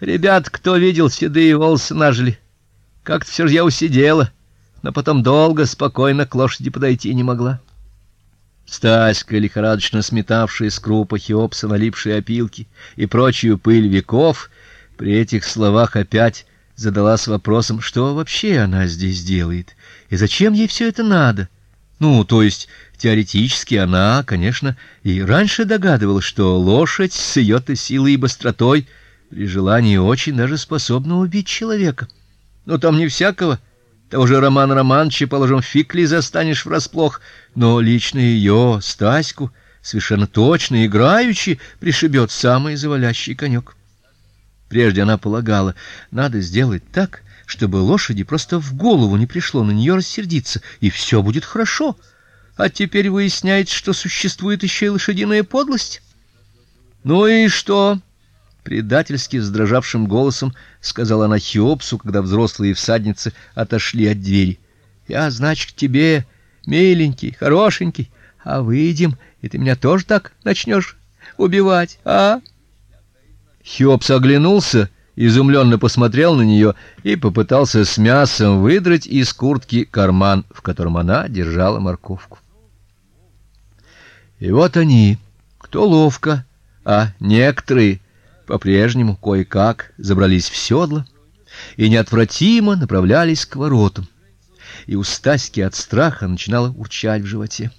Ребят, кто видел, седые волосы нажили. Как-то все же я усидела, но потом долго спокойно к лошади подойти не могла. Стаська, лихорадочно сметавшая с крупа Хеопса налипшие опилки и прочую пыль веков, при этих словах опять задалась вопросом, что вообще она здесь делает и зачем ей все это надо. Ну, то есть теоретически она, конечно, и раньше догадывалась, что лошадь с ее-то силой и быстротой при желании очень даже способна убить человека. Но там не всякого того же Роман Романовича, положим, фиг ли застанешь врасплох, но лично ее, Стаську, совершенно точно играючи пришибет самый завалящий конек. Прежде она полагала, надо сделать так, чтобы лошади просто в голову не пришло на нее рассердиться, и все будет хорошо. А теперь выясняется, что существует еще и лошадиная подлость. Ну и что? Предательски сдрожавшим голосом сказала она Хеопсу, когда взрослые всадницы отошли от двери. Я, значит, к тебе, миленький, хорошенький, а выйдем, и ты меня тоже так начнешь убивать, а? Хеопс оглянулся, изумленно посмотрел на нее и попытался с мясом выдрать из куртки карман, в котором она держала морковку. И вот они, кто ловко, а некоторые по-прежнему кое-как забрались в седло и неотвратимо направлялись к воротам. И у Стаськи от страха начинало урчать в животе.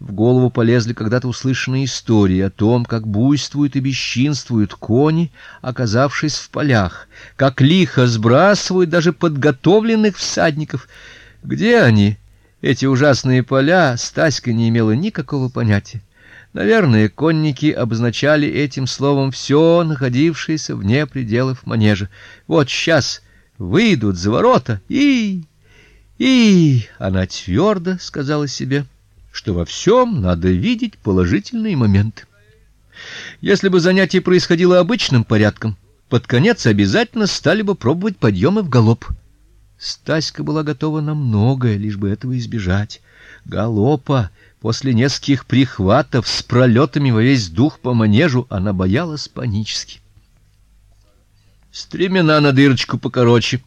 В голову полезли когда-то услышанные истории о том, как буйствуют и бесчинствуют кони, оказавшись в полях, как лихо сбрасывают даже подготовленных всадников. Где они, эти ужасные поля, Стаська не имела никакого понятия. Наверное, конники обозначали этим словом все находившееся вне пределов манежа. Вот сейчас выйдут за ворота и и она твердо сказала себе, что во всем надо видеть положительные моменты. Если бы занятие происходило обычным порядком, под конец обязательно стали бы пробовать подъемы в галоп. Стаська была готова на многое, лишь бы этого избежать. Галопа После нескольких прихватов с пролетами во весь дух по манежу она боялась панически. Стремена на дырочку покороче,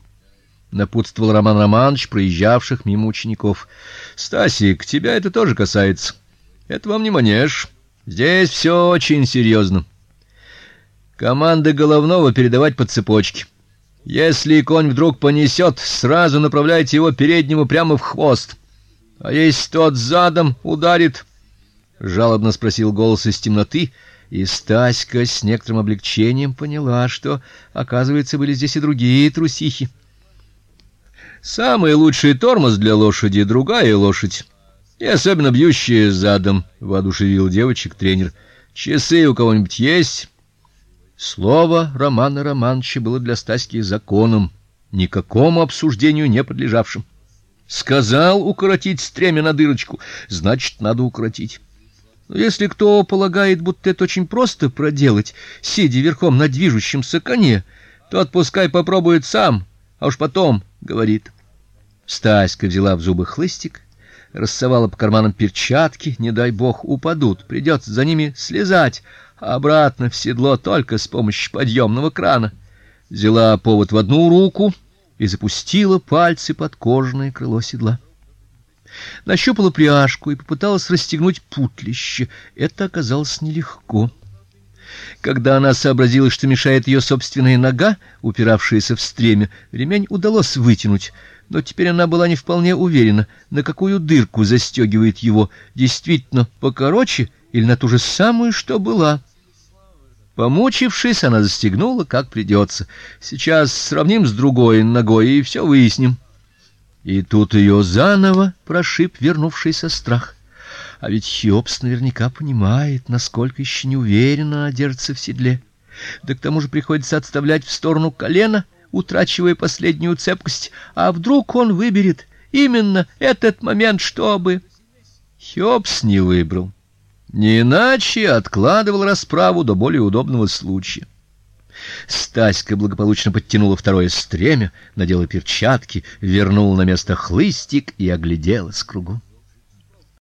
напутствовал Роман Романович проезжавших мимо учеников. Стасик, тебя это тоже касается. Это вам не манеж. Здесь все очень серьезно. Команды головного передавать по цепочке. Если конь вдруг понесет, сразу направляйте его переднему прямо в хвост. А если тот задом ударит? жалобно спросил голос из темноты, и Стаська с некоторым облегчением поняла, что, оказывается, были здесь и другие трусихи. Самый лучший тормоз для лошади другая лошадь, и особенно бьющая задом, воодушевил девочек тренер. Часы у кого-нибудь есть? Слово Романа Романовича было для Стаськи законом, никакому обсуждению не подлежавшим. Сказал укоротить стремя на дырочку, значит, надо укоротить. Но если кто полагает, будто это очень просто проделать, сидя верхом на движущемся коне, то отпускай попробует сам, а уж потом говорит. Стаська взяла в зубы хлыстик, рассовала по карманам перчатки, не дай бог упадут, придется за ними слезать, обратно в седло только с помощью подъемного крана. Взяла повод в одну руку, и запустила пальцы под кожаное крыло седла. Нащупала пряжку и попыталась расстегнуть путлище. Это оказалось нелегко. Когда она сообразила, что мешает ее собственная нога, упиравшаяся в стремя, ремень удалось вытянуть, но теперь она была не вполне уверена, на какую дырку застегивает его, действительно покороче или на ту же самую, что была. Помучившись, она застегнула, как придется. Сейчас сравним с другой ногой и все выясним. И тут ее заново прошиб вернувшийся страх. А ведь Хеопс наверняка понимает, насколько еще не уверенно она держится в седле. Да к тому же приходится отставлять в сторону колено, утрачивая последнюю цепкость. А вдруг он выберет именно этот момент, чтобы Хеопс не выбрал. Не иначе откладывал расправу до более удобного случая. Стаська благополучно подтянула второе стремя, надела перчатки, вернула на место хлыстик и огляделась кругом.